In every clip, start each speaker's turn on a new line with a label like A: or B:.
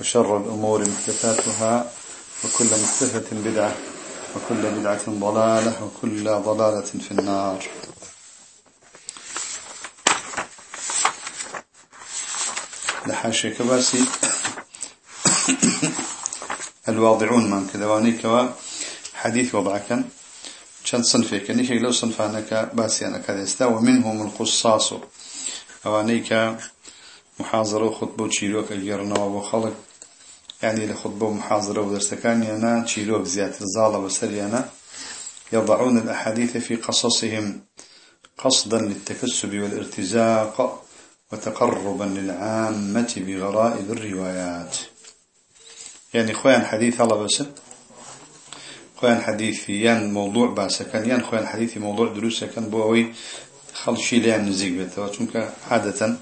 A: وشر الأمور محدثاتها وكل محدثة بدعة وكل بدعة ضلالة وكل ضلالة في النار. لحاشي كباسي الواضعون من كذواني كوا حديث وضعك. كان صنفك نيشي لو صنفانك باسي أنا كذا ومنهم القصاص أوانيك محاضرة وخطبة وشيلوك أجرنا وخلق. يعني لخطبة محاضرة ودرسكان يانا تشيلوك زيادة الزالة وسريانا يضعون الأحاديث في قصصهم قصدا للتكسب والارتزاق وتقربا للعامة بغرائب الروايات. يعني خوان حديث الله بس. خوان حديث يان موضوع باسا كان يان خوان حديث موضوع دروسا كان بووي خلشي ليان نزيق بيته. عادة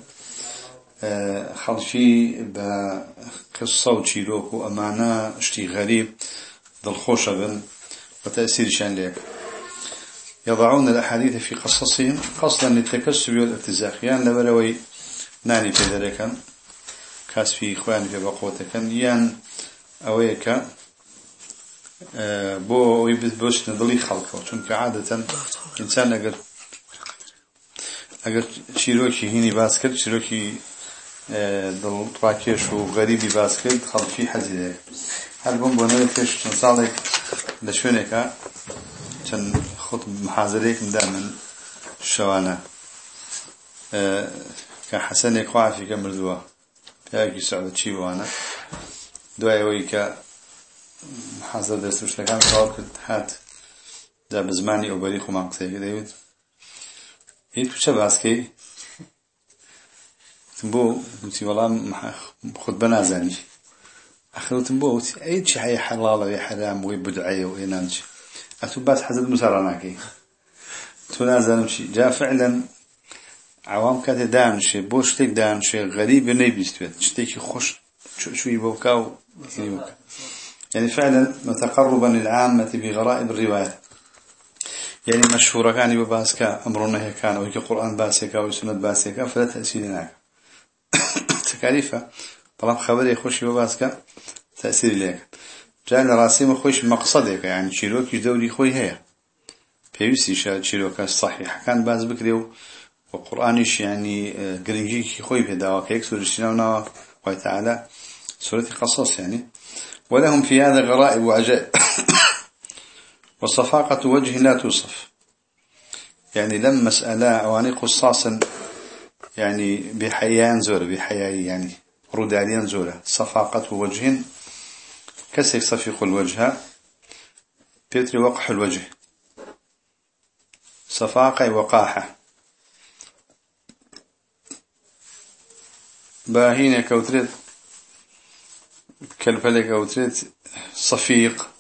A: خەڵکی بە قسە و چیرۆک و ئەمانە شتی غەریب دڵخۆشە بن وتأثيرشان لك يضعون الأحاديث في قصصهم. قصدا للتكسب والابتزاخيان لبروي ناني في ذلك كاس في إخوان في بقوتك يان أويك بو يبتبوش نضلي خلقه. چونك عادة إنسان أقر أقر شيروكي هيني باسكر شيروكي دڵ ڕاکێش و غەریبی باس کرد خەڵکی حەزی دێ هەر بم بۆ نەوەی پێش چەند ساڵێک لە شوێنێکە چەند خۆت محازرەیەکم دا من شەوانە. کە حەسەنێک خوافیکە مردووە. پیاوێکی سعودە چی بوانە دوای ئەوەی کە حەزر دەستوشتەکان تەواو کرد هات دا بە زمانی ئەوبەری خۆمان قسەیەکە دەوێت هیچ چە باسکەی؟ تنبو وتي والله خد بنازاني أخذ تنبو وتي أي شيء هي حلال ويا حرام ويبدعي وينانش أتو بس حسب مسارناكي تنازل شيء جاء فعلا عوام كات دان شيء بوش تك دان شيء غريب نيبيستوت شتيك خوش شو يبوكاو يعني فعلا متقربا للعامة بغرائب الروايات يعني مشهورة كان يباسكا أمرنا هي كان ويك قرآن باسكا وسنة باسكا فلا تأثير تكاليفة طالما خبري خوشي وباسكا تأثير لك جاء لراسيم خوش مقصدك يعني شيروك دوري خوي هي بيوسي شا شيروك الصحيح كان باز بكريو وقرآنش يعني قرنجي خوي في دواك هيك سورة الشناونا وتعالى سورة قصص يعني ولهم في هذا غرائب وعجائب وصفاقة وجه لا توصف. يعني لم مسألة أواني قصاصا يعني بحيان زورة بحياء يعني رداليا زورة صفاقة وجه. كسر صفيق الوجه؟ بيتر وقح الوجه. صفاقة وقاحة. باهين كوتريت. كالفلك كوتريت. صفيق.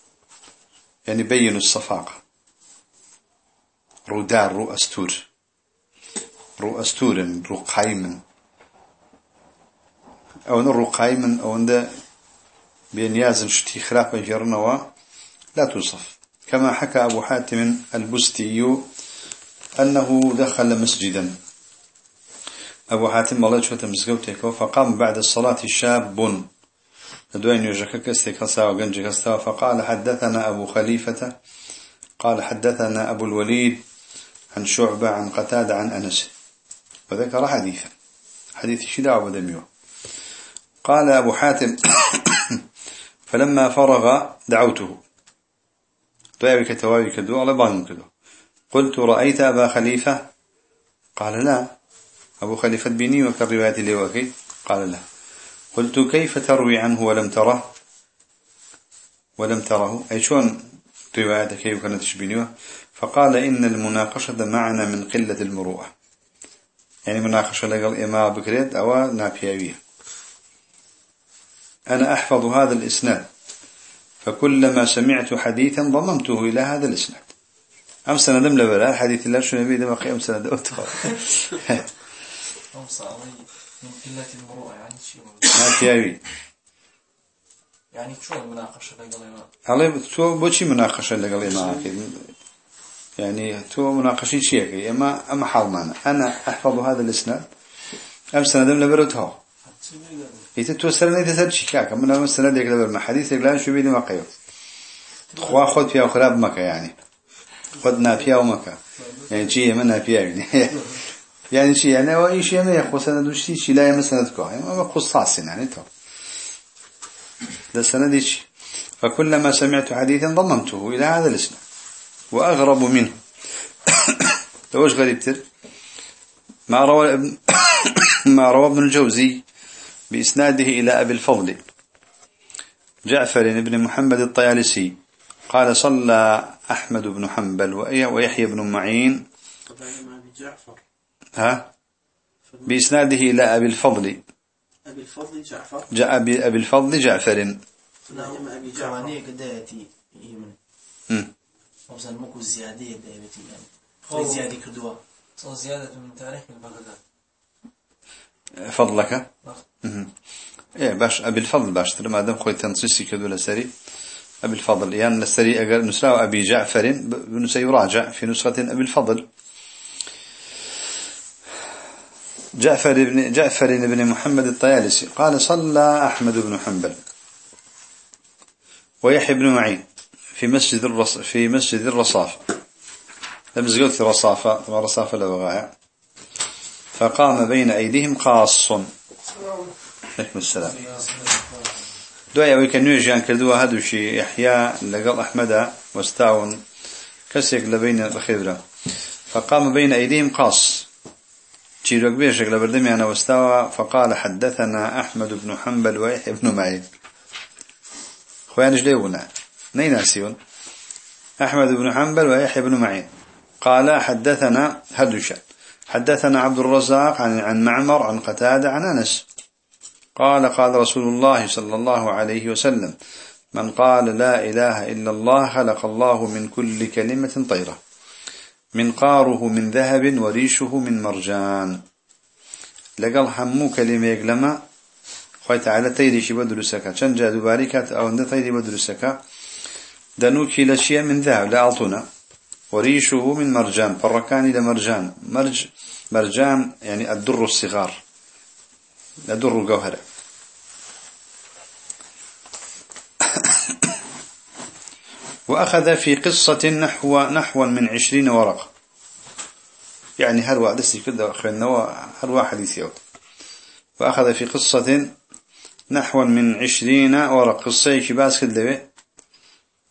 A: يعني بين الصفاقة. ردار رؤستور رؤستورا رقيما أو رقيما أو أن بينيازن شتي خرافة جرنوا لا توصف. كما حكى أبو حاتم البستي أنه دخل مسجدا. أبو حاتم الله شوة مسجوتك فقام بعد الصلاة شاب. دوين يجكك استيقظا وقنجك استوى فقال حدثنا أبو خليفة قال حدثنا أبو الوليد عن شعبة عن قتادة عن أنس. وذكر حديثا. حديث شداع ودميو قال أبو حاتم فلما فرغ دعوته. طيبك توابك دو بعض كدو قلت رأيت أبا خليفة؟ قال لا. أبو خليفة بني وكالرواية لوكي قال لا. قلت كيف تروي عنه ولم تره؟ ولم تره. أي شون رواية كيف كانت تشبينيه فقال إن المناقشة معنا من قلة المروءة. يعني مناقشة لقل إمام بكريت أو نابيوية أنا أحفظ هذا الإسناد. فكلما سمعت حديثا ضممته إلى هذا الإسناد. أم سندم لبلا حديث الله شو نبي دم أم سند أتخا
B: من قلة المروءة يعني
A: ما في
B: يعني شو المناقشة لقلينا
A: علي تو بوشي مناقشة لقلينا يعني تو مناقشة شيء أما أما حال معنا. أنا أحفظ هذا الإسناد. أم سندم لبرتها. إذا تو سنة تسد شكاك من أم سند يقلب ما حديث يقلان شو بيدي ما قيو خوا خد فيها وخراب مكة يعني. خدنا فيها ومكة. يعني شيء منها فيها يعني. يعني شيء يعني أي شيء ما يخص سند وشي شيء لا يمسند كه. يعني ما خصاص يعني تو. ده شيء فكلما سمعت حديثا ضممته إلى هذا الاسم وأغرب منه. توش غريب تر ما روى ابن ما روى ابن الجوزي بإسناده إلى أبي الفضل. جعفر بن محمد الطيالسي قال صلى أحمد بن حنبل ويحيى بن معين. ها؟ بإسناده إلى أبي الفضل.
C: أبي الفضل جعفر.
A: جاء أبي, أبي الفضل جعفر.
C: لا أبي جعفر.
B: وصل مكو زيادة دايبتي يعني زيادة كدوا صار زيادة من تاريخ من بغداد
A: فضلك مم. إيه باش أبي الفضل باش ترى ما دام خوي تنصيصي كدو لسري أبي الفضل. يعني لسري أجر نسرا أبي جعفر سيراجع في نسخة أبي الفضل. جعفر بن جعفر بن محمد الطيالسي. قال صلى أحمد بن حنبل. ويحيى بن معين. في مسجد الرص في مسجد الرصافة لم قلت رصافة طبعا رصافة لو غاية فقام بين أيديهم قاص عليكم السلام. دعاء ويكن نيجان كردوا هذا شيء يحيى لقل أحمد واستعون كسيك لبين الخبرة. فقام بين أيديهم قاص تشيروك بيشك لبردمي أنا واستوى فقال حدثنا أحمد بن حنبل ويحيى بن معين. خوان جليونا نين ناسيون أحمد بن حنبل ويحيى بن معين. قال حدثنا هدوشا حدثنا عبد الرزاق عن عن معمر عن قتادة عن أنس. قال قال رسول الله صلى الله عليه وسلم من قال لا إله إلا الله خلق الله من كل كلمة طيرة. منقاره من ذهب وريشه من مرجان. لقل همو كلمة يقلما خوي تعالى تيريشي بدرسك. چند جادو باركات أو انده تيري بدرسك. دنوكي لشيء من ذهب لا أعطونا. وريشه من مرجان فركان إلى مرجان. مرج مرجان يعني الدر الصغار. الدر الجوهرة وأخذ في قصة نحو نحو من عشرين ورقة. يعني هل واحد كده أخذنا هل واحد يثيو وأخذ في قصة نحو من عشرين ورقة. قصة كباس كده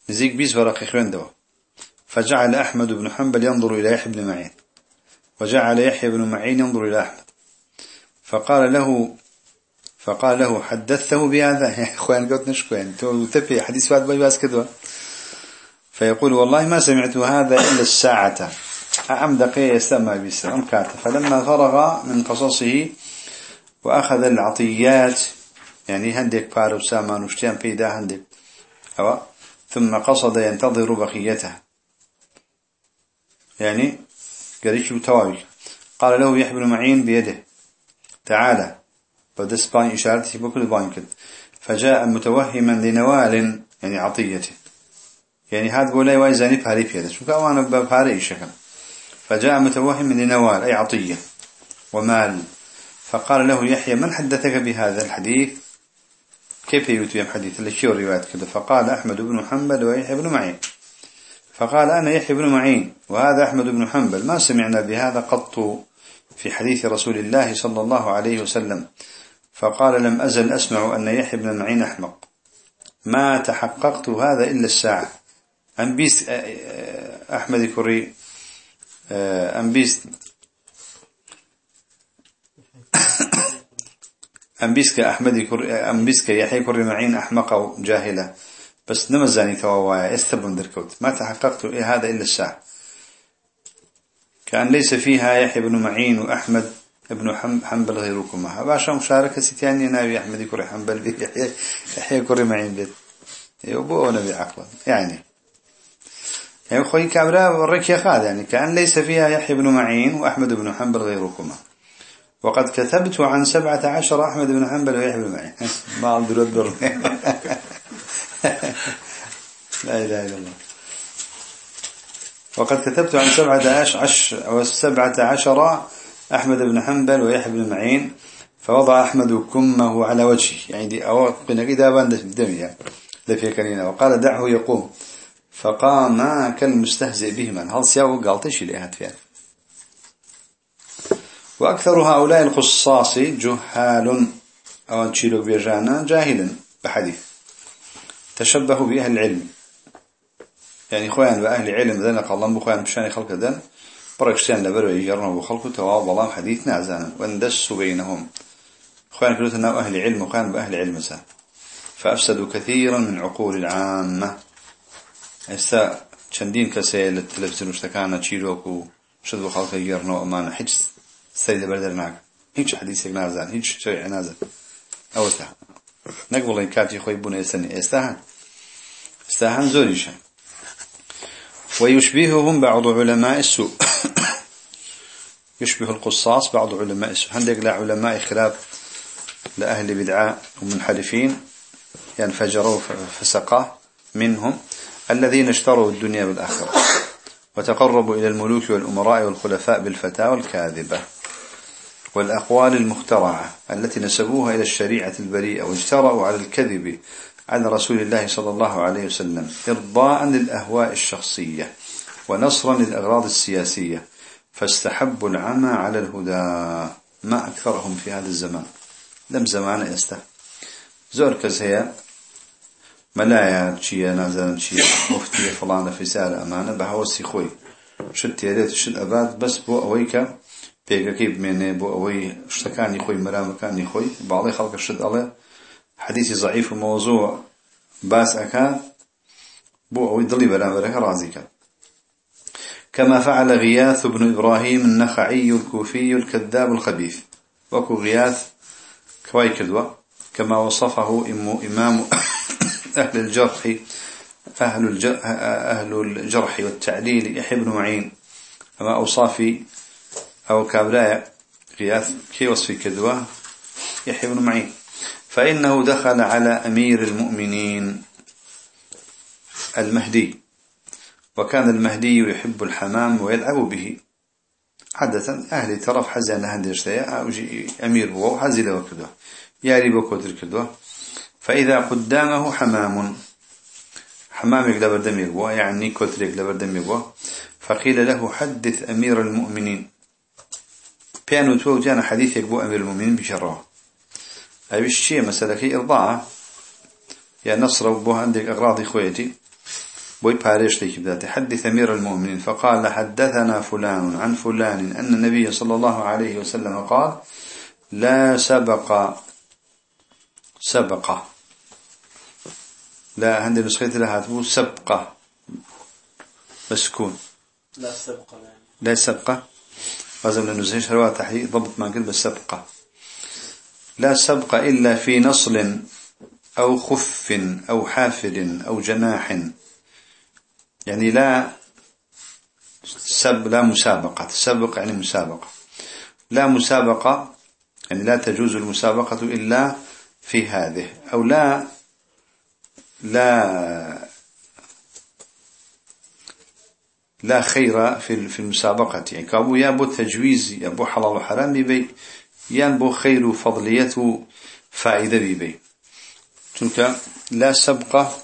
A: زيك بيز ورقة خوين دوا. فجعل أحمد بن حنبل ينظر إلى يحيى بن معين. وجعل يحيى بن معين ينظر إلى أحمد. فقال له فقال له حدثته بهذا؟ يا إخوان قلت نشكو يعني تبي حديث بعد باس كده. فيقول والله ما سمعت هذا إلا الساعة. أعم دقيقة يستمع بيسر كاتب. فلما فرغ من قصصه وأخذ العطيات يعني هندك بارو سامان وشتيان بيدا هندك. أو ثم قصد ينتظر بقيته. يعني قريش بتواوي قال له يحبل معين بيده. تعالى بدس بان إشارته بكل بانكت فجاء متوهما لنوال يعني عطيته. يعني هذا بولاي واي زاني بهاري فيها شو كأوانا بهاري شكل. فجاء متوهم لنوال أي عطية. ومال. فقال له يحيى من حدثك بهذا الحديث؟ كيف يتبع حديث شو روايات كذا. فقال أحمد بن حنبل ويحيى بن معين. فقال أنا يحيى بن معين وهذا أحمد بن حنبل. ما سمعنا بهذا قط في حديث رسول الله صلى الله عليه وسلم. فقال لم أزل أسمع أن يحيى بن معين أحمق. ما تحققت هذا إلا الساعة. أنبيس أحمد كري أنبيس أنبيسك أحمد كري أنبيسك يحيى كري معين أحمق أو جاهلة بس نمزاني تواوايا استبن دركوت. ما تحققت إيه هذا إلا الساعة كان ليس فيها يحيى بن معين وأحمد ابن حنبل غيركما. باشا مشاركة ستاني ناوي أحمد كري حنبل يحيى كري معين بيت. يبو نبي عقلا. يعني. يعني خوي كابرا الركية خاد يعني كأن ليس فيها يحيى بن معين وأحمد بن حنبل غيركما. وقد كتبت عن سبعة عشر أحمد بن حنبل ويحيى بن معين. ما عم لا إله إلا الله. وقد كتبت عن سبعة عشر أو سبعة عشر أحمد بن حنبل ويحيى بن معين. فوضع أحمد كمه على وجهه. يعني دي أو قلنا إذا بان الدم يعني. لفي كرينا وقال دعه يقوم. فقام كالمستهزئ بهما. هل سياو قالتش لأهد فيها وأكثر هؤلاء الخصاص جهال أو تشيلو بيجانا جاهلا بحديث. تشبهوا بأهل العلم. يعني خوان بأهل علم ذلك الله بخوان بشأن خلق ذن. بركشان لبرو يجرنا بخلق تواب الله حديث نعزانا واندسوا بينهم. خوان كلتنا أهل علم وخوان بأهل علم سا. فأفسدوا كثيرا من عقول العامة. استا چندین کسی لتلفزیون اشتکانه چیروکو شد بو خلق يجرنا أمانة هیچ سيد بردر ناك هیچ حديثك نازان هیچ شيء نازل أو استا نقبل إن كاتي خوي بنا يستني استهان استهان زوريشان ويشبههم بعض علماء السوء. يشبه القصاص بعض علماء السوء. عندك لا علماء خلاف لأهل بدعاء ومنحرفين ينفجروا فسقة منهم الذين اشتروا الدنيا بالآخرة وتقربوا إلى الملوك والأمراء والخلفاء بالفتاوى الكاذبة. والأقوال المخترعة التي نسبوها إلى الشريعة البريئة واجترأوا على الكذب عن رسول الله صلى الله عليه وسلم إرضاء للأهواء الشخصية ونصرا للأغراض السياسية فاستحبوا العمى على الهدى. ما أكثرهم في هذا الزمان. لم زمان يسته زور كزهية ملايا شيا نازل شيا مفتي فلان في سارة أمانة. بهوسي خوي. شد تيريت شد أباد. بس بو أويك بيقاكي بميني بو أوي اشتكاني خوي مرامكاني خوي بعضي خلق الشد الله حديث ضعيف وموضوع باس أكا بو أوي ضلي بلا برك رازيك كما فعل غياث بن إبراهيم النخعي الكوفي الكذاب الخبيث. وكو غياث كواي كدوة كما وصفه إمام أهل الجرح أهل الجرح, والتعديل يحيى بن معين. أما أوصافي أو كابراء غياث كي وصفي كدوة يحيى بن معين. فإنه دخل على أمير المؤمنين المهدي وكان المهدي يحب الحمام ويلعب به. عادة أهل ترف حزن أو أمير هو حزل وكذا ياري بكودر كذا فإذا قدامه حمام حمام يقدر دمي هو يعني كتر يقدر دمي هو فقيل له حدث أمير المؤمنين. بيانو تو جانا حديث يقبو أمير المؤمنين بشره أي الشيء مسألة كي إرضاعة يا نصر وبوها عندك أغراض إخوتي بوي باريش ليك بذاته. حدث أمير المؤمنين فقال حدثنا فلان عن فلان أن النبي صلى الله عليه وسلم قال لا سبق. سبق. لا عندي نسخة لها تقول سبقة مسكون.
C: لا سبق. يعني.
A: لا سبقة لازم ننزهش هروا تحديد ضبط ما قلت بالسبقة. لا سبق إلا في نصل أو خف أو حافل أو جناح. يعني لا سب لا مسابقة. سبق يعني مسابقة. لا مسابقة يعني لا تجوز المسابقة إلا في هذه. أو لا لا لا خير في في المسابقة. يعني كابو يابو تجويز يابو حلال وحرام بي ينبو خير وفضلية فائدة بي تلك لا سبقة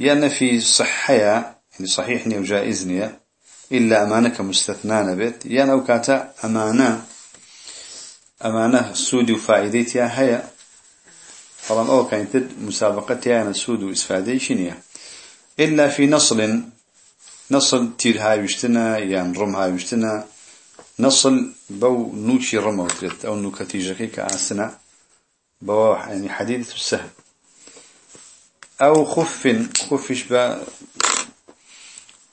A: ين في صحية يعني صحيحني وجائزني إلا أمانة مستثنان بيت ين أو كاتا أمانة أمانة سود وفائدتها هي طبعا أو كانت مسابقتها أنا سود وإسفادي شنية إلا في نصل نصل تير هاي وشتنا يعني رم هاي وشتنا نصل بو نوشي رمى وتريد أو نكتيجة كأسنا. بو يعني حديث السهل. أو خف خفش با.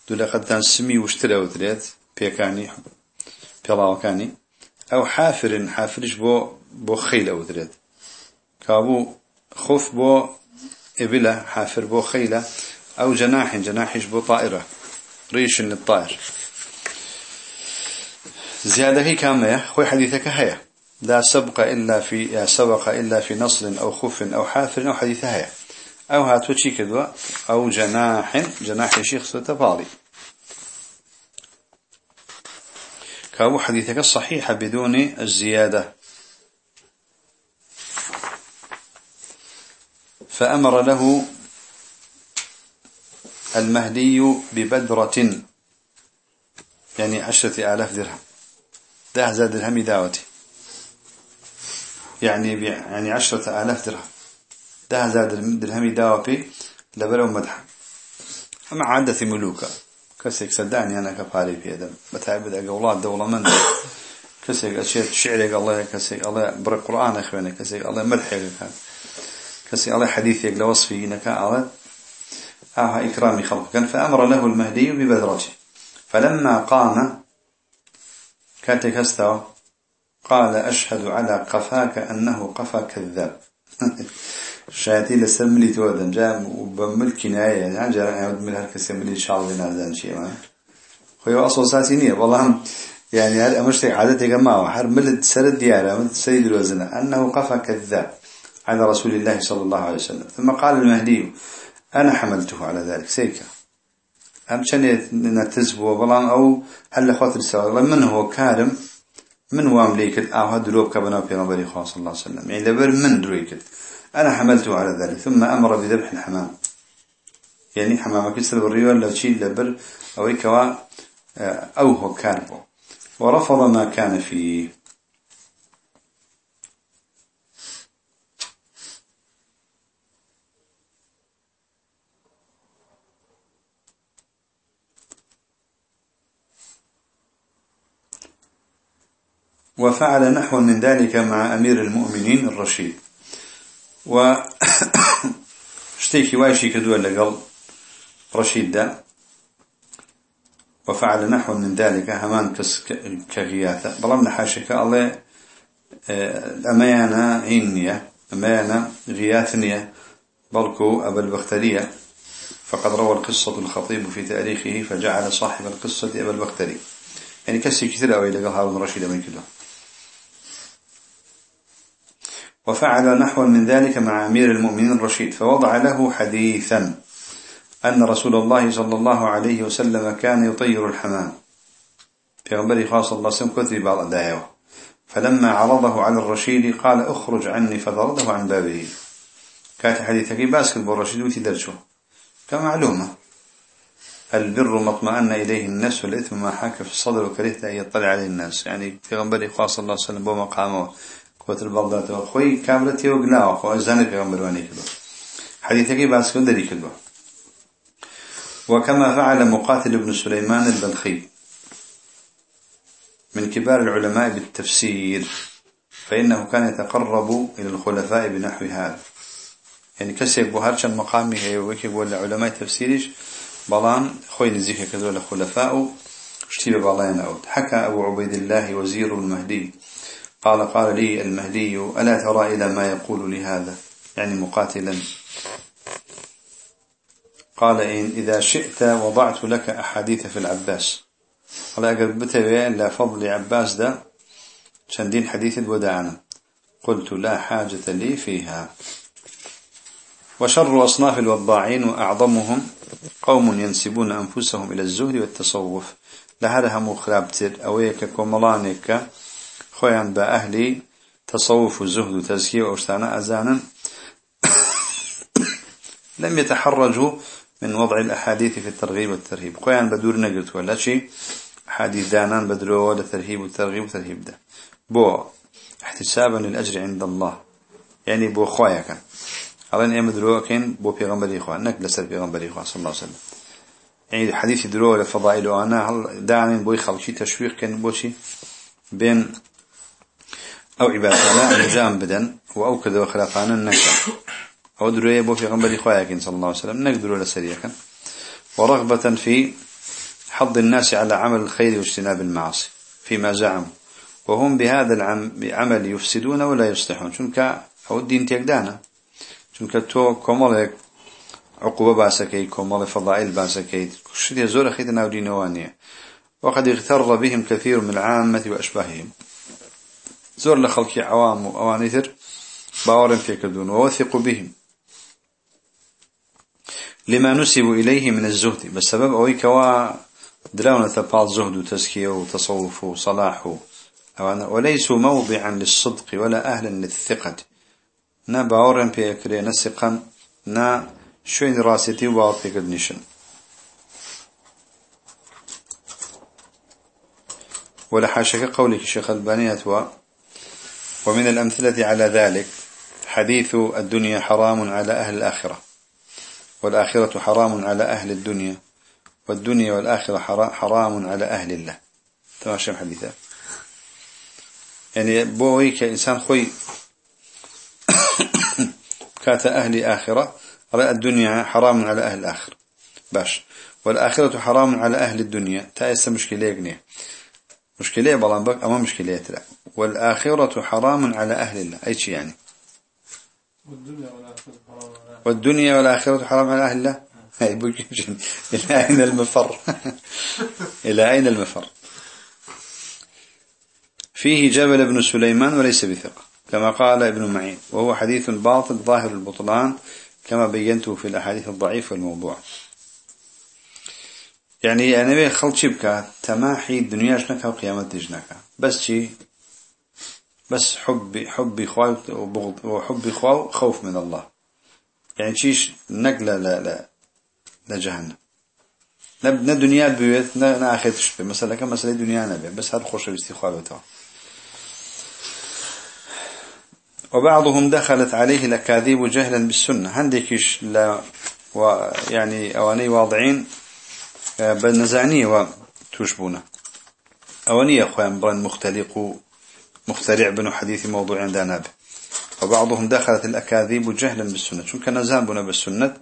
A: دولا قد تنسمي واشترى وتريد بيكاني بيلاوكاني. أو حافر حافرش بو بو خيل وتريد كابو خف بو إبلة حافر بو خيلة. أو جناح جناحش بو طائرة. ريش للطائر زيادة هي كامية خوي حديثك هيا. لا سبق إلا في سبق إلا في نصر أو خف أو حافر أو حديث هيا. أو هاتوشي كدوا أو جناح جناح شيخ ستفاضي كابو حديثك الصحيح بدون الزيادة. فأمر له المهدي ببدرة يعني عشرة آلاف درهم. ده زاد درهم داوتي يعني يعني عشرة آلاف درهم. ده زاد درهم داوتي لبلو مدح أما عادة ملوكا كسيك صدقني أنا كفاري في هذا بتعبد أقولات دولة من كسيك أشياء شعرك الله كسيك الله برا القرآن أخوانا كسيك الله مدحك كسيك الله حديثك لوصفي إنك على إكرام خلق كان فأمر له المهدي ببذرته. فلما قام كاتك استوى قال أشهد على قفاك أنه قفا كذاب. شاتي لسملي تودن جاء وبملك نهاية. يعني جاء يعود من هالك سملي إن شاء الله نازل شيء. ما؟ هو أصل ساسينية والله يعني هل أمشتك عادتي جماعة حر ملد سرد ديارة ملد سيد الوزنة أنه قفا كذاب على رسول الله صلى الله عليه وسلم. ثم قال المهدي أنا حملته على ذلك. سيكا. أم شنيت نتزبو بلان أو هل خاطر سوا من هو كارم؟ من هو أمليك أو هاد دروب كبنا في نظري خاص الله عليه وسلم. يعني لبر من درويك أنا حملته على ذلك. ثم أمر بذبح الحمام. يعني حمامة كسر بالريوان لو تشيل لبر أو يكوا آه، أو هو كاربو ورفض ما كان فيه. وفعل نحو من ذلك مع أمير المؤمنين الرشيد. و اشتيكي وايشي كدول لقل رشيد دا. وفعل نحو من ذلك همان كغياثة. بلام حاشك الله أميانا هينية أميانا غياثنية بلكو أبا البخترية. فقد روى القصة الخطيب في تاريخه فجعل صاحب القصة أبا البختري. يعني كسي كثير أوي لقل هارون رشيد من كده. وفعل نحو من ذلك مع أمير المؤمنين الرشيد فوضع له حديثا أن رسول الله صلى الله عليه وسلم كان يطير الحمام. في غنبري خاص الله سلم كثري بعض الدعوة فلما عرضه على الرشيد قال اخرج عني فضرده عن بابه. كانت حديثك باسك بالرشيد وتدرشه كمعلومة. البر ما اطمأن إليه الناس والإثم ما حاك في الصدر وكرهت أن يطلع عليه الناس. يعني في غنبري خاص الله سلم بمقامه. كوتر بغداد وخوي كامرتي وقناوه خو أزاني في غنبرواني كدو حديثك باس كدري كدو وكما فعل مقاتل بن سليمان البلخي من كبار العلماء بالتفسير فإنه كان يتقرب إلى الخلفاء بنحو هذا. يعني كسيك بهارشا مقامي هي وكي بقول علماء تفسيرش بلان خوي نزيك كذول خلفاء اشتيب بالله نعود حكى أبو عبيد الله وزير المهدي قال قال لي المهدي ألا ترى إلى ما يقول لي هذا يعني مقاتلا. قال إن إذا شئت وضعت لك أحاديث في العباس. قال أقرب بتبع لا فضل عباس ده شندين حديث الوداعنا قلت لا حاجة لي فيها. وشر أصناف الوضاعين وأعظمهم قوم ينسبون أنفسهم إلى الزهد والتصوف. لهذا هم خرابتر أويك كوملانك خويا بأهلي تصوف وزهد وتزكية وأشتانا أزانا لم يتحرجوا من وضع الأحاديث في الترغيب والترهيب. خويا بدور نقلت ولا شيء حديث دانان بدرو ولا ترهيب والترغيب والترهيب ده بو احتسابا للأجر عند الله. يعني بو خويا كان أظن أيام درو كان بو بيغمبر إخوان نك لسر بيغمبر إخوان صلى الله عليه وسلم يعني حديث درو لفضائل وأنا هل دعني بو يخلق تشويق كان بوشي بين أو عبادة نجام بدن وأو كذا وخلافانا النكا أو دروية بو في غنبري خواياكين صلى الله عليه وسلم نقدروا لسريكا ورغبة في حض الناس على عمل الخير واجتناب المعاصي فيما زعموا. وهم بهذا العمل يفسدون ولا يصلحون. شنك أو الدين تيقدانا شنك تو كمالك عقوبة باسكي كومال فضائل باسكي شدي زور أخيت ناودي نوانية وقد اغتر بهم كثير من العامة وأشباههم. زور لخلق عوام وأوانيثر باورن في كدون ووثقوا بهم. لما نسبوا إليه من الزهد بسبب أوي كوا دراونة تبال زهد وتزكية وتصوف وصلاح وليسوا موضعا للصدق ولا أهلا للثقة. نا باورن في كري نسقا نا شوين راستي باور في كدنشن ولا حاشك قولك الشيخ البانية ومن الأمثلة على ذلك حديث الدنيا حرام على أهل الآخرة والآخرة حرام على أهل الدنيا والدنيا والآخرة حرام على أهل الله. تماشى حديثا يعني بوي كإنسان خوي كات أهل آخرة على الدنيا حرام على أهل الآخرة باش. والآخرة حرام على أهل الدنيا. تأس مشكلة يقنية. مشكلة بلان بك أما مشكلة لا والآخرة حرام على أهل الله. أي شيء يعني؟ والدنيا والآخرة حرام على أهل الله. بوجين إلى أين المفر؟ إلى أين المفر؟ فيه جبل ابن سليمان وليس بثقة كما قال ابن معين وهو حديث باطل ظاهر البطلان كما بينته في الأحاديث الضعيفة والموضوع. يعني أنا بي خلط شبكة تماحي الدنيا شنكا وقيامة جنكا بس شي بس حبي حبي خواي وبغض وحبي خواي خوف من الله. يعني شيش نقلة لا لا لجهنم. نبنا دنيا بيوت نا آخر تشبه مثلا كم مثلا دنيا نبي بس هذا خوش باستخواب بتاعه. وبعضهم دخلت عليه الأكاذيب جهلا بالسنة. هندكش لا ويعني أواني واضعين بالنزانية وتشبونه. أواني أخوان بران مختلق مخترع بن حديث موضوع عندنا به. وبعضهم دخلت الأكاذيب جهلا بالسنة. شو كان زانبنا بالسنة؟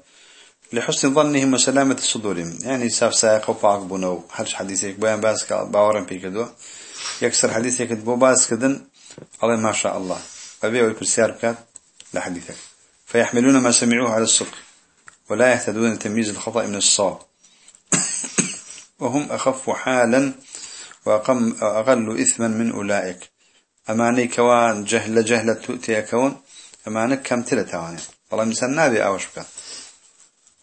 A: لحسن ظنهم وسلامة صدورهم. يعني ساف سايق وفاق بنو. هرش حديثك بيان باس باورن في كدو يكسر حديثك بو باس كدن. الله ما شاء الله. أبي ويكون سيار كات لحديثك. فيحملون ما سمعوه على الصدق ولا يهتدون تمييز الخطأ من الصواب. وهم أخف حالا وأقل إثما من أولئك. أماني كوان جهل جهلة تؤتي كون أمانك كم تلا تواني. والله مثلا نابي أوش بك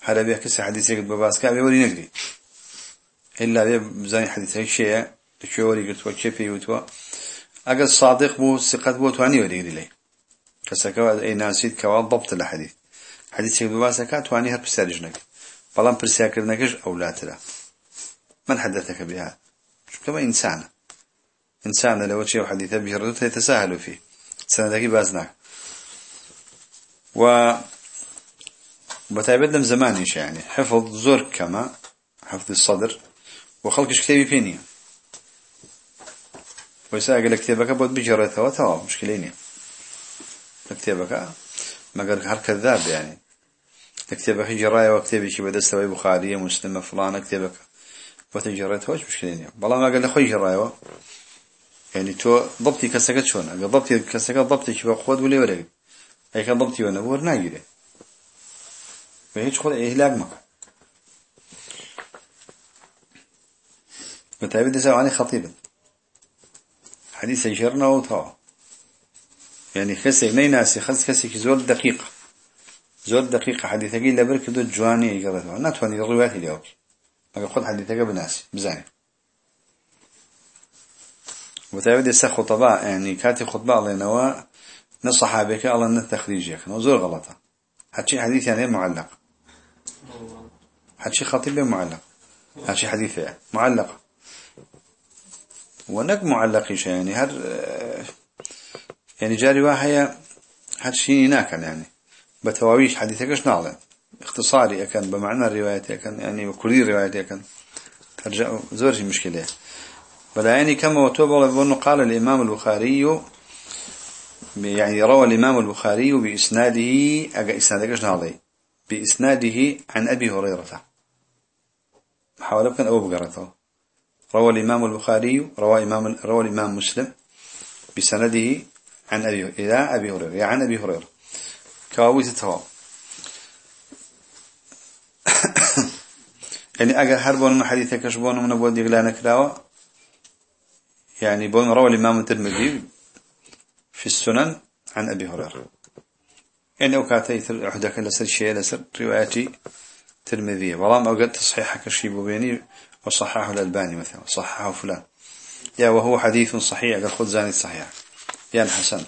A: هذا بيه كسر حديث يقول بباس. كأبي ولي نقري. إلا بيه بزاني حديث هيك شيء. تشوري قلت وكيف يوتوا أقل صادق بو ثقة بو تواني ولي يقري لي. كسكوا أي ناسيد كوا ضبط الحديث حديث. يقول بباس. كات تواني هرب سارجنك بلان برسياكر نكش أو لا تلا من حدثك بها شو كما إنسان لو شيء حديث به ردته يتساهل فيه. سندك بازناك و بتعبد زمان إيش يعني؟ حفظ زور كما حفظ الصدر وخلقش كتابي بيني ويسأل كتابك بود بجرته وتوا مشكلين كتابك ما قال هر كذاب يعني. كتابك جراية وكتابي شي بدست بخاري مسلم فلان كتابك وتجرته وش مشكلين بلا ما قال خوي جراية. يعني تو ضبطي كسكت شون أجا ضبطي كسكت ضبطي شو خود ولا أي كان ضبطي وأنا ور ناجري فهيش خود إهلاك مك متعبد يسأل عني خطيبا حديث يشرنا وطاع يعني خسي ني ناسي خس خسي زور دقيقة زور دقيقة حديثة قيل لبرك دو جواني يقرأ ناتواني الروايات اللي أوكي أجا خود حديثة بناسي بزاني وتعود يسا خطباء يعني كاتي خطباء الله نوا نصحابك الله نتخريجك نوزور غلطة. هاتشي حديث يعني معلق. هاتشي خطيب معلق. هاتشي حديث يعني معلق. ونك معلق يعني؟ هر يعني جاري واحد هاتشي ناكن يعني. بتواويش حديثك نعلم اختصاري أكن بمعنى الرواية أكن يعني وكل رواية أكن. ترجع زوري مشكلة. بلا يعني كما وتوبة قال الإمام البخاري يعني روى الإمام البخاري بإسناده أجا إسناده كش ناضي؟ بإسناده عن أبي هريرة. حاول كان أبو بقرته روى الإمام البخاري روى إمام روى الإمام مسلم بسنده عن أبي إلى أبي هريرة يعني عن أبي هريرة. كواويت التواب. يعني أجر هربون من حديث كشبون من أبو ديغلان كراوة يعني بون روى الإمام الترمذي في السنن عن أبي هريرة. يعني أوكاتي أحدك لسر شيء لسر روايتي ترمذية. والله ما قلت تصحيح كشيب بيني وصححه الألباني مثلا صححه فلان. يا وهو حديث صحيح قال خذ زاني صحيح يعني حسن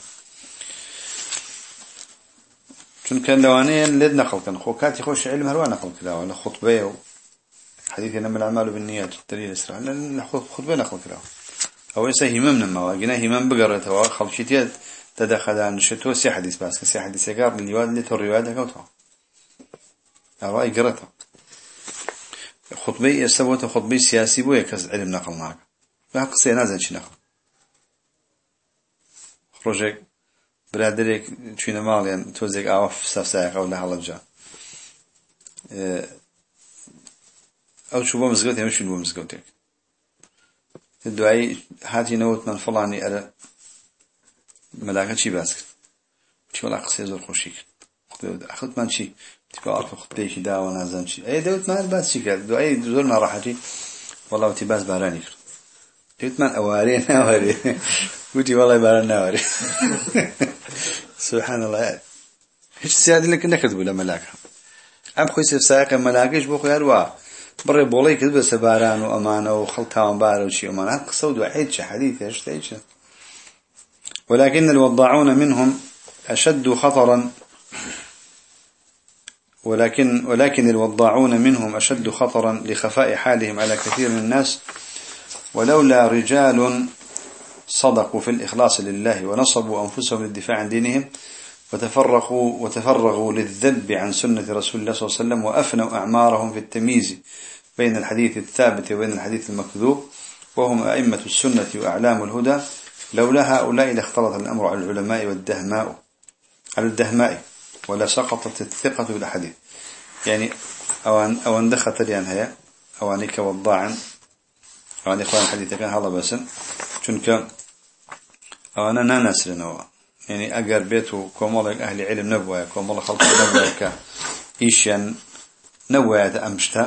A: شن كان لوانين لد نقل كان. خو كاتي خوش علم هروان نقل كلا ولا خطبة حديث إنما الأعمال بالنيات الدليل إسراء لأن خطبة نقل كلا أو إنسا همم نما وقنا همم بقرة وخلشيتيات تدخل عن شتو سي حديث بس كسي حديث يقار الرواية اللي تو الرواية كوتها أرأي قرأتها خطبة يستوت خطبة سياسي بو يكز علم نقل معك. فقصي نازل شي نقل. خرجك برادرێک چوینە ماڵیان تۆزێک ئاوە سەفسایەقە و لە هەڵەبجا ئەو چوو بۆ مزگەوت هێمەشین بۆ مزگەوتێک دوایی هاتی نەوتمان فڵانی ئەرە مەلاکە چی باس کرد؟ چی وەڵا قسەی زۆر خۆشی کرد؟ ئەخوتمان چی؟ تیپا ئەڵکە خودپێکی داوە نازان چی؟ ئەی دەوتمان باس چی کرد؟ دوایی زۆر ناڕەحەتی وەڵاوتی باس بارانی کرد. دەوتمان ئەوارێ ناوەرێ وتي والله باران ناوري سبحان الله هیچ سیادی لك نكذب ولا ملاك ام خويس سائق ملاكش بو خيار وا بري بولي كذب سباران وامانه وخلطان بار وشي امانه قصود وحيد شي حديث إيش تيجي ولكن الوضاعون منهم أشد خطرا. ولكن ولكن الوضاعون منهم أشد خطرا لخفاء حالهم على كثير من الناس. ولولا رجال صدقوا في الإخلاص لله ونصبوا أنفسهم للدفاع عن دينهم. وتفرغوا وتفرغوا للذب عن سنة رسول الله صلى الله عليه وسلم وأفنوا أعمارهم في التمييز بين الحديث الثابت وبين الحديث المكذوب وهم أئمة السنة وأعلام الهدى. لولا هؤلاء لاختلط الأمر على العلماء والدهماء على الدهماء ولا سقطت الثقة بالحديث يعني أوان أوان دخلت لي هي أوانيك والضاعن أوان إخوان الحديث كان هذا بس چونکە ئەوانە ناناسرنەوە ئەگەر بێت و کۆمەڵێک ئەهلی علم نەبووە کۆمەڵ خەڵک نەبووە کە ئیشیان نەوایە ئەم شتە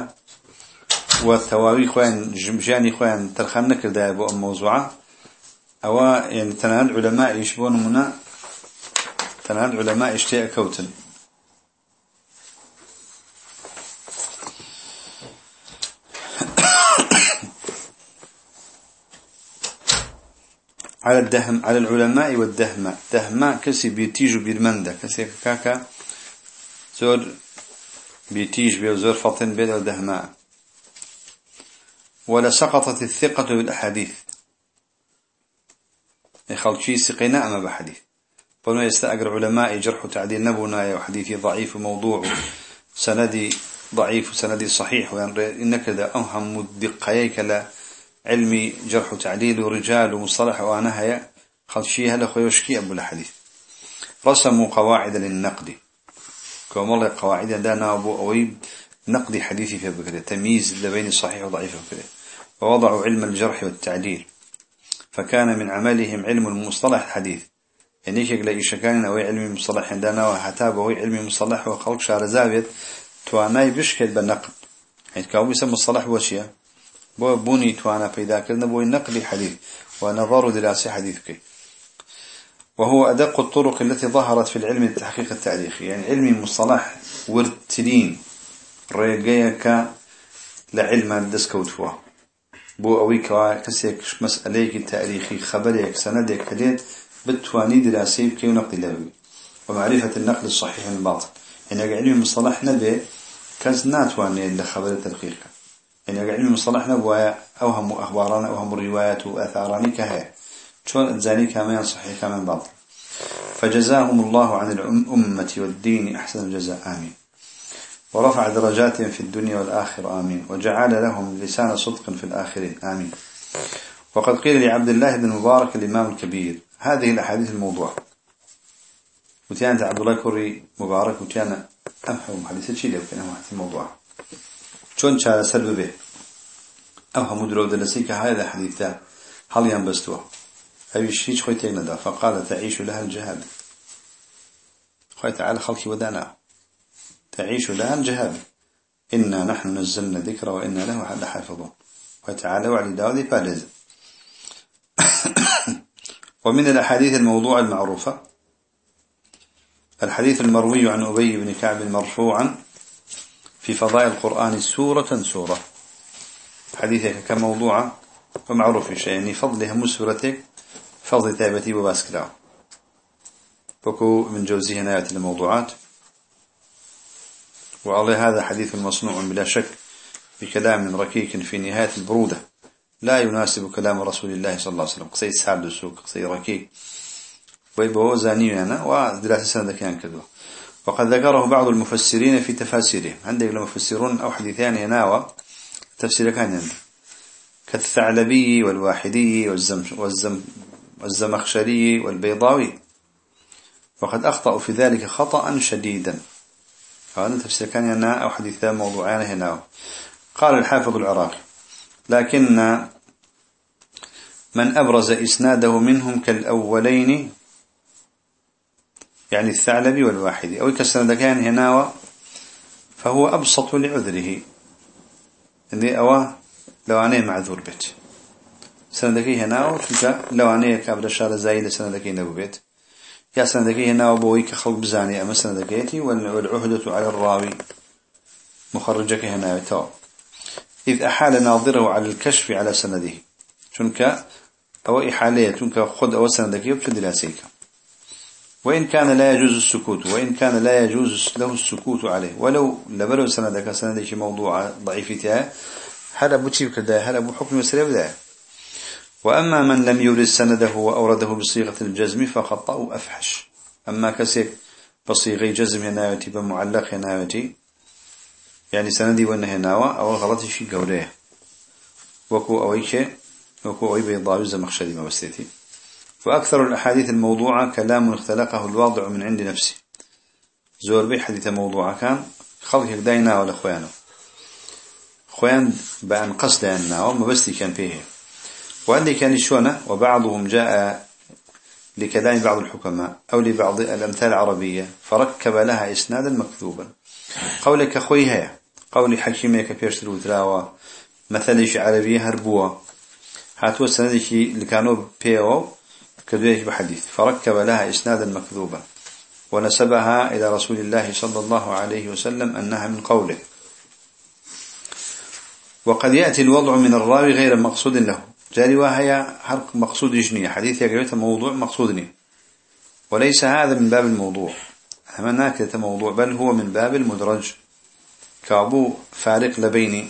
A: و تەواوی خۆیان ژیانی خۆیان تەرخان نەکردایە بۆ ئەم مۆزوعە ئەوە یعنی تەنانەت عولەمائیش بۆ نمونە تەنانەت عولەمائیش على الدهم على العلماء والدهماء دهماء كسي بيتيج بيرمندا كسي كاكا زور بيتيج بيو زور فطن بيد الدهماء ولا سقطت الثقة بالأحاديث. يخلشي سقينا أما بحديث. قلنا يستأجر علماء جرح تعديل نبونا وحديثي ضعيف وموضوع سندي ضعيف وسندي صحيح. وإن إنك ذا أوهم الدقيك لا علمي جرح وتعديل ورجال ومصطلح وأنا هيا خلشي هلا خويشكي أبو الحديث. رسموا قواعد للنقد. كما قواعد دانا أبو أويب نقد حديثي في بكرة تمييز بين الصحيح وضعيف بكرة ووضعوا علم الجرح والتعديل. فكان من عملهم علم المصطلح الحديث. يعني شكل إيشكان أو علم المصطلح عندنا؟ وحتاب أو علم المصطلح وخلق شعر زابت تواناي بشكل بالنقد يعني كاو بيسمى مصطلح وشيا. بو بوني توانا پیدا كرنا بو نقل حديث ونظر دراسة حديثك وهو أدق الطرق التي ظهرت في العلم التحقيق التاريخي يعني علم المصطلح ورتلين ريقيك لعلم الدسكوتوا بو أويك كسيك مسأليك تاريخي خبريك سندك هديت بتواني دراسي بكي ونقل لبي ومعرفة النقل الصحيح من الباطل. يعني علم المصطلح نبي كز ناتواني لخبر التدقيق يعني علم المصطلح نبوة أوهم أخبارنا أوهم الروايات وأثاراني كهي. شون تزاني كمان صحيح كمان باطل فجزاهم الله عن الأمة والدين أحسن الجزاء آمين. ورفع درجاتهم في الدنيا والآخرة آمين. وجعل لهم لسان صدق في الآخرين آمين. وقد قيل لعبد الله بن مبارك الإمام الكبير هذه الأحاديث الموضوع. وتيان عبد الله كوري مبارك وتيان أمحو حديث الشيء لو كان الموضوع. چون چاره سر ببه أو همو درو دلسي كهذا حديثا هل ينبستوا أيش هيش خوي تينا فقال تعيش لها الجهاد خوي تعالى خلقي ودانا تعيش لها الجهاد إنا نحن نزلنا ذكر وإنا له لحافظون. وتعالى وعلي داودي فالز ومن الأحاديث الموضوع المعروفة. الحديث المروي عن أبي بن كعب مرفوعا. في فضائل القرآن سورة سورة. حديثك كموضوع ومعروف شيء يعني فضلها مسورتك فضل تابتي وباسكلا وكو من جوزيه نهاية الموضوعات. وعلى هذا حديث مصنوع بلا شك بكلام ركيك في نهاية البرودة. لا يناسب كلام رسول الله صلى الله عليه وسلم. قصي سعد السوق قصي ركيك. ويبهو زاني أنا ودراسة كان كذا وقد ذكره بعض المفسرين في تفاسيرهم عندك المفسرون أو حديثان يناوى تفسير كان كالثعلبي والواحدي والزم والزم والزمخشري والبيضاوي. وقد أخطأوا في ذلك خطأ شديدا. هذا تفسير كان ينا أو حديثان موضوعان هنا قال الحافظ العراقي لكن من أبرز إسناده منهم كالأولين يعني الثعلبي والواحدي. أو كسند كان هنا فهو أبسط لعذره. إني أوا لو أنا معذور بيت. سندكي هنا وشنك لو أنا كابر شار زايد سندكي نبو بيت. يا سندكي هنا وبوي كخلق بزاني أما سندكيتي والعهدة على الراوي مخرجك هنا تو. إذ أحال ناظره على الكشف على سنده. شنك أو إحالية شنك خد أو سندكي وبشد لاسيك. وإن كان لا يجوز السكوت وإن كان لا يجوز له السكوت عليه. ولو لبلو سندك سندك موضوع ضعيفتها هل أبو تشيب كده هل أبو حكم يسرب ده وأما من لم يورد سنده وأورده بصيغة الجزم فخطأ أفحش. أما كسيك بصيغة جزم هنايتي بمعلق هنايتي يعني سندي وأن هناوة أو غلط شيء قوله وكو أويك وكو أوي بيضاوي زمخشري ما بستيتي. وأكثر الأحاديث الموضوعة كلام اختلقه الواضع من عند نفسه. زور بي حديث موضوعة كان خلقك داينا ولا خوانه خوان بأن قصد أنه وما بس كان فيه. وأن كان شونه وبعضهم جاء لكلام بعض الحكماء أو لبعض الأمثال العربية فركب لها إسنادا مكذوبا. قولك خويها قول حكيمك بيرسل الوتراوة مثلش عربية هربوة. هاتوا السندك اللي كانوا بيو كذلك بحديث. فركب لها إسنادا مكذوبا. ونسبها إلى رسول الله صلى الله عليه وسلم أنها من قوله. وقد يأتي الوضع من الراوي غير مقصود له. جاري وهي حرق مقصود جنية. حديث يقريت موضوع مقصودني وليس هذا من باب الموضوع. أما ناكدة موضوع بل هو من باب المدرج. كأبو فارق لبيني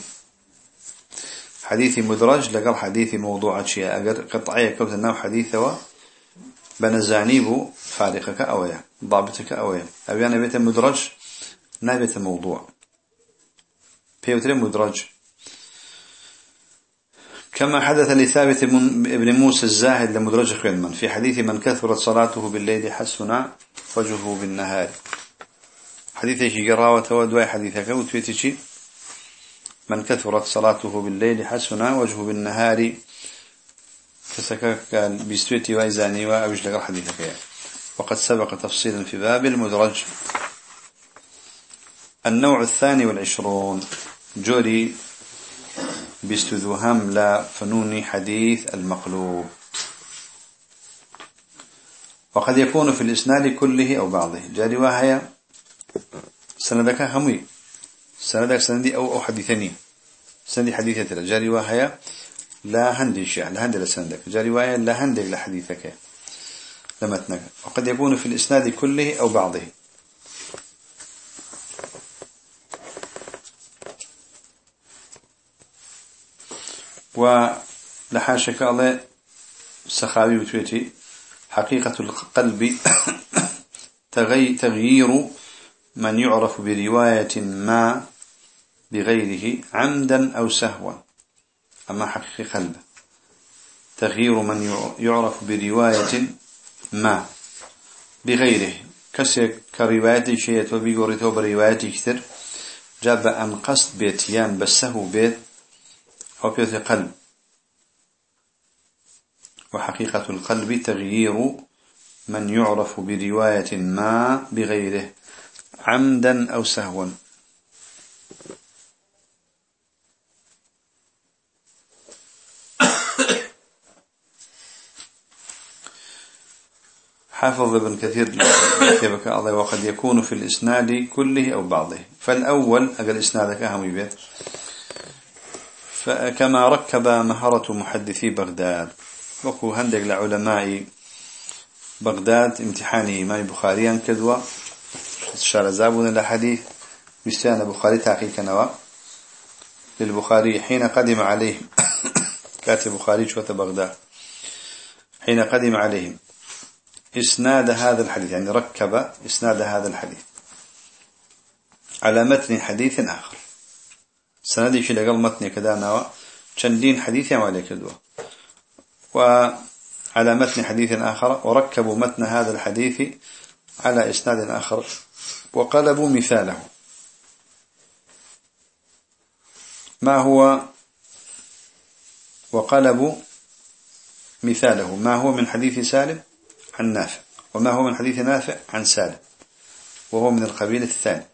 A: حديثي مدرج لقل حديثي موضوع أشياء. قطعية كوت النوع حديثه بنزانيبو فارقك أويا ضابطك أويا. أبيانا بيت مدرج نابت موضوع. بيوتري مدرج. كما حدث لثابت ابن موسى الزاهد لمدرج خيلمن في حديث من كثرت صلاته بالليل حسنا وجهه بالنهار. حديث قراوة ودواء حديثك وتويتشي من كثرت صلاته بالليل حسنا وجهه بالنهار. فسكك قال بيستويتي وايزاني وأوجد لك حديثك يعني. وقد سبق تفصيلا في باب المدرج. النوع الثاني والعشرون. جوري بيستذوهم لا فنون حديث المقلوب. وقد يكون في الإسناد كله أو بعضه. جاري وهي سندك همي سندك سندي أو أو حديثني. سندي حديثة جاري وهي لا هندي شيء لا هندي لسندك جاري وهي لا هندي لحديثك لمتنك وقد يكون في الإسناد كله أو بعضه. ولحاشك الله سخاوي وتويتي حقيقة القلب تغيير من يعرف برواية ما بغيره عمدا أو سهوا. أما حقيقة قلب تغيير من يعرف برواية ما؟ بغيره. كسي كرواية شيء وبيقوريته برواية كثير. جاب أن قصد بيتيان بسه بيت أو بيت قلب. وحقيقة القلب تغيير من يعرف برواية ما بغيره. عمدا أو سهوا. حافظ ابن كثير كيفك الله وقد يكون في الإسناد كله أو بعضه. فالأول أقل إسنادك أهم بيت فكما ركب مهارة محدثي بغداد. وكو هندق لعلماء بغداد امتحاني ماي بخاريا كدوة شار زابون الحديث بستان بخاري تحقيق نوا. للبخاري حين قدم عليه كاتب بخاري شوة بغداد. حين قدم عليهم. إسناد هذا الحديث يعني ركب إسناد هذا الحديث على متن حديث آخر. سندي في لقل متن كذا نوا شندين حديث يا مالك الدوا وعلى متن حديث آخر وركبوا متن هذا الحديث على إسناد آخر وقلبوا مثاله. ما هو؟ وقلبوا مثاله. ما هو من حديث سالم؟ عن نافع وما هو من حديث نافع عن سالم. وهو من القبيل الثاني.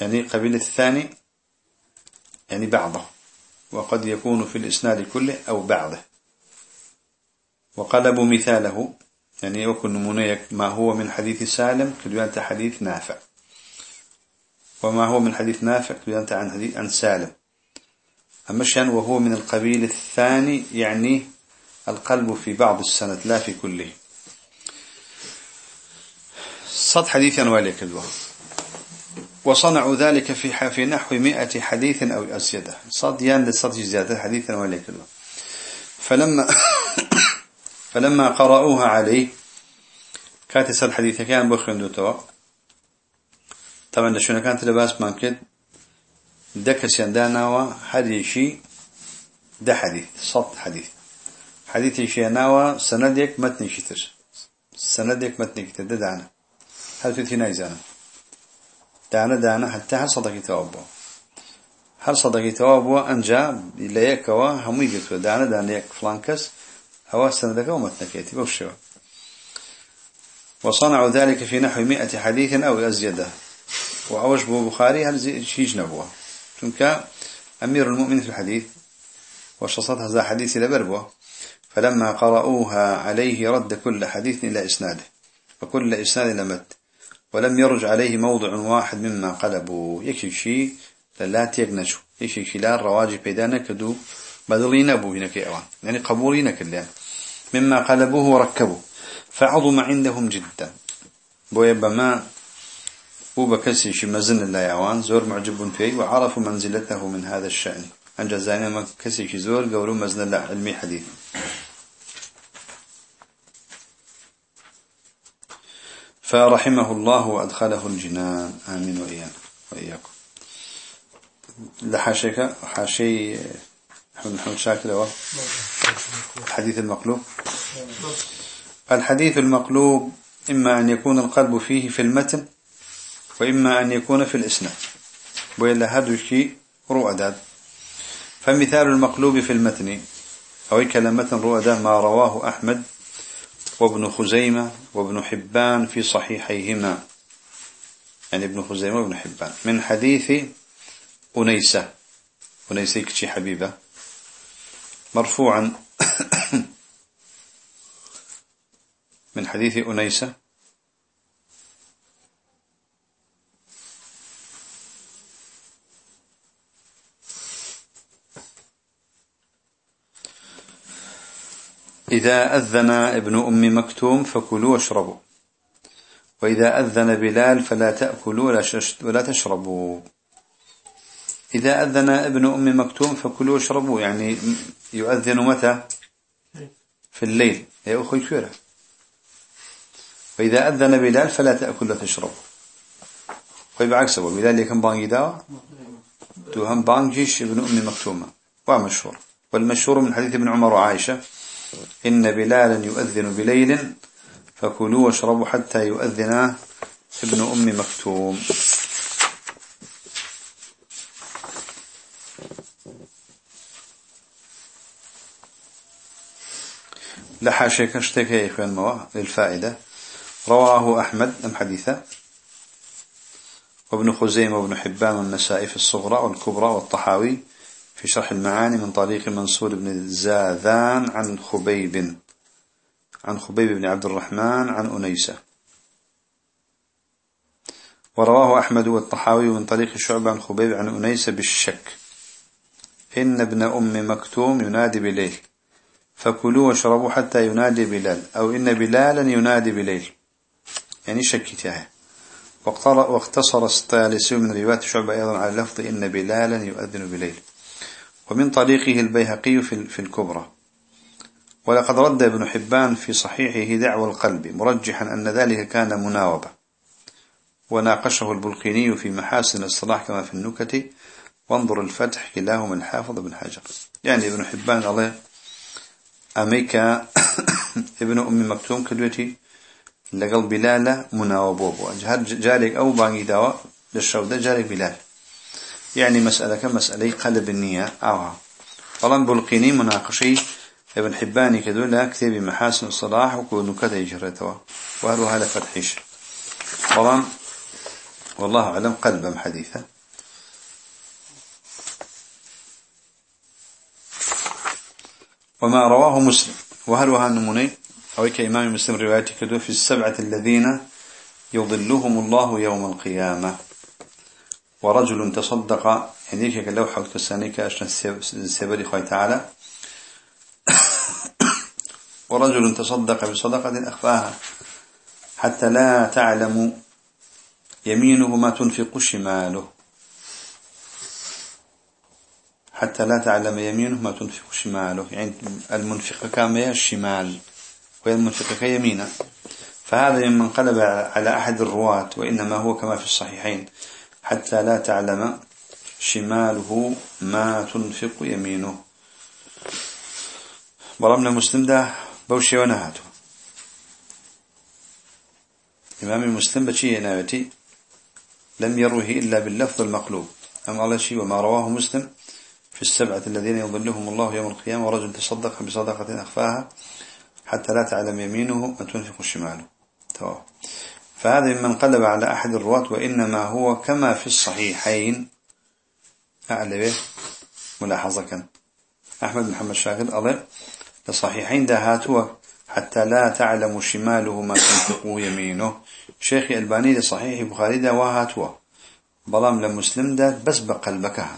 A: يعني قبيل الثاني يعني بعضه. وقد يكون في الإسناد كله أو بعضه. وقلبوا مثاله يعني يكون نمونيك ما هو من حديث سالم كدوانت حديث نافع. وما هو من حديث نافع كدوانت عن حديث عن سالم. أما وهو من القبيل الثاني يعني القلب في بعض السنة لا في كله. صد حديث أنوالي كدوة. وصنعوا ذلك في في نحو مئة حديث أو أزيادة صديان لصد زيادة حديثا وليك الله فلما فلما قرأوها عليه كانت الحديث كان بخرن دوتوا طبعا شنو كانت لباس ممكن دكس يندانا وهذه شيء ده حديث صد حديث. حديث شيء ناوى سندك متن كتر سندك متن كتر ده دعنا هل تثنى إزانا دانا دانا حتى هل صدقي توابه هل صدقي توابه أنجا ليك هم يقتوا دانا دانا ليك فلانكس هو سندك ومتنكيتي بوشوا وصنعوا ذلك في نحو مئة حديث أو أزيده. وأوجبه بخاري هل شيج نبوة. تنك أمير المؤمن في الحديث وشصت هذا حديث لبربوة. فلما قرأوها عليه رد كل حديث إلى إسناده وكل إسناد لمد ولم يرج عليه موضع واحد مما قلبوا. يكشي شيء لا تيغنشو يكشي شيء لا الرواجي بيدانا كدو بدلين أبو هنا كيوان يعني قبولين كلان مما قلبوه وركبوا فعظم عندهم جدا. بويبا ما وبكسي شي مزن الله يعوان. زور معجب فيه وعرفوا منزلته من هذا الشأن. أنجزاني ما كسي شي زور قولوا مزن الله علمي حديث. فرحمه الله وأدخله الجنان آمين وإيانا وإياكم. لحاشيك حاشي محمد محمد شاكر الحديث المقلوب. الحديث المقلوب إما أن يكون القلب فيه في المتن وإما أن يكون في الإسناد. وإلا هذا الشيء رؤداد فمثال المقلوب في المتن أو كلمة رؤداد ما رواه أحمد وابن خزيمة وابن حبان في صحيحيهما. يعني ابن خزيمة وابن حبان. من حديث أنيسة. أنيسة كتشي حبيبة. مرفوعا. من حديث أنيسة إذا أذن ابن أم مكتوم فكلوا واشربوا. وإذا أذن بلال فلا تأكلوا ولا تشربوا. إذا أذن ابن أم مكتوم فكلوا واشربوا. يعني يؤذن متى؟ في الليل. يا أخي كورة وإذا أذن بلال فلا تأكل ولا تشرب. طيب عكسه بلال كم بانجي داوا توهم بانجيش ابن أم مكتومة. ومشهور. والمشهور من حديث ابن عمر وعائشة. إن بلالا يؤذن بليل فكلوا واشربوا حتى يؤذن ابن أم مكتوم. لحاشيك اشتكى يا إخوان موا للفائدة. رواه أحمد أم حديثة؟ وابن خزيمة وابن حبان والنسائي في الصغرى والكبرى والطحاوي. في شرح المعاني من طريق منصور بن زاذان عن خبيب عن خبيب بن عبد الرحمن عن أنيسة ورواه أحمد والطحاوي من طريق شعب عن خبيب عن أنيسة بالشك. إن ابن أم مكتوم ينادي بليل فكلوا واشربوا حتى ينادي بلال أو إن بلالا ينادي بليل. يعني شكتها واقتصر الطيالسي من رواية شعب أيضا على لفظ إن بلالا يؤذن بليل. ومن طريقه البيهقي في الكبرى. ولقد رد ابن حبان في صحيحه دعوى القلب مرجحا أن ذلك كان مناوبة. وناقشه البلقيني في محاسن الصلاح كما في النكت وانظر الفتح كلاهما الحافظ بن حجر. يعني ابن حبان الله أميكا ابن أم مكتوم كدوتي لقل بلالة مناوبوب. جارك أو باقي للشودة جارك بلال. يعني مسألة كمسألة قلب النية. أوها طالما بلقيني مناقشي ابن حباني كدولا كتاب محاسن الصلاح وكونو كذا يجرتوا وهل هذا فتحيش. طبعا والله أعلم قلبا حديثا. وما رواه مسلم. وهل وها النموني أو كإمام مسلم روايته كدو في السبعة الذين يظلهم الله يوم القيامة. ورجل تصدق. كي لو حوت السانيك أشنا السبري خوي تعالى. ورجل تصدق بصدقة أخفاها. حتى لا تعلم يمينه ما تنفق شماله. حتى لا تعلم يمينه ما تنفق شماله. يعني المنفق كما الشمال والمنفق كيمينه فهذا ممن قلب على أحد الرواة وإنما هو كما في الصحيحين. حتى لا تعلم شماله ما تنفق يمينه. برمنا مسلم ده بوشي ونهاته. إمام المسلم بشي ناوتي لم يروه إلا باللفظ المقلوب. أم الله شيء وما رواه مسلم في السبعة الذين يظلهم الله يوم القيامة ورجل تصدق بصدقة أخفاها حتى لا تعلم يمينه ما تنفق شماله. تمام. فهذا من قلب على أحد الرواة وإنما هو كما في الصحيحين. أعلى ملاحظة كان. أحمد محمد شاكر الله الصحيحين دهاتوا حتى لا تعلم شماله ما تنفق يمينه. شيخ ألباني لصحيح بخاري ده وهاتوا بلام لمسلم ده بس بقلبكها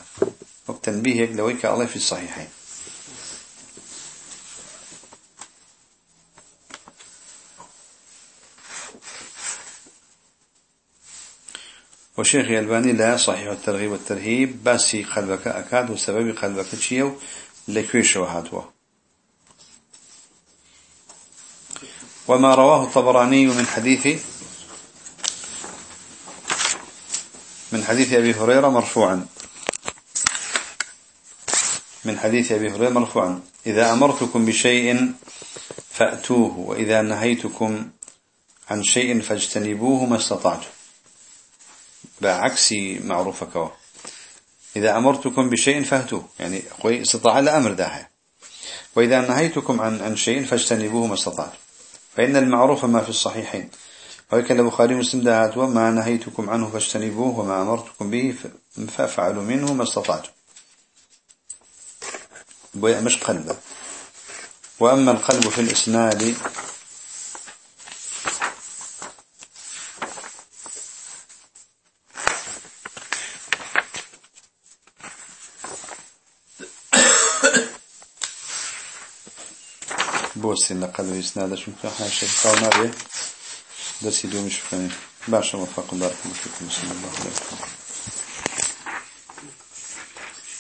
A: وتنبيهك لويك الله في الصحيحين. وشيخ الباني لا صحيح الترغيب والترهيب باسي قلبك أكاد وسبب قلبك تشيو لكويش وهاتوا. وما رواه الطبراني من حديث من حديث أبي هريرة مرفوعا. من حديث أبي هريرة مرفوعا. إذا أمرتكم بشيء فأتوه وإذا نهيتكم عن شيء فاجتنبوه ما استطعتم. بعكس معروفك. إذا أمرتكم بشيء فأتوه. يعني استطاع الأمر داها وإذا نهيتكم عن عن شيء فاجتنبوه ما استطعتم فإن المعروف ما في الصحيحين. وهكذا البخاري مسلم دهات وما نهيتكم عنه فاجتنبوه وما أمرتكم به فافعلوا منه ما استطعتم. مش قلبه وأما القلب في الإسناد بوسي قلب إسناد شو إحنا شيء قاونا به درسي دومش فاني باشا وفاق الله بسم الله. عليه